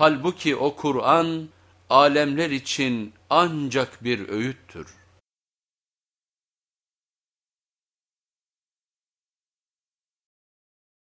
Halbuki o Kur'an alemler için ancak bir öğüttür.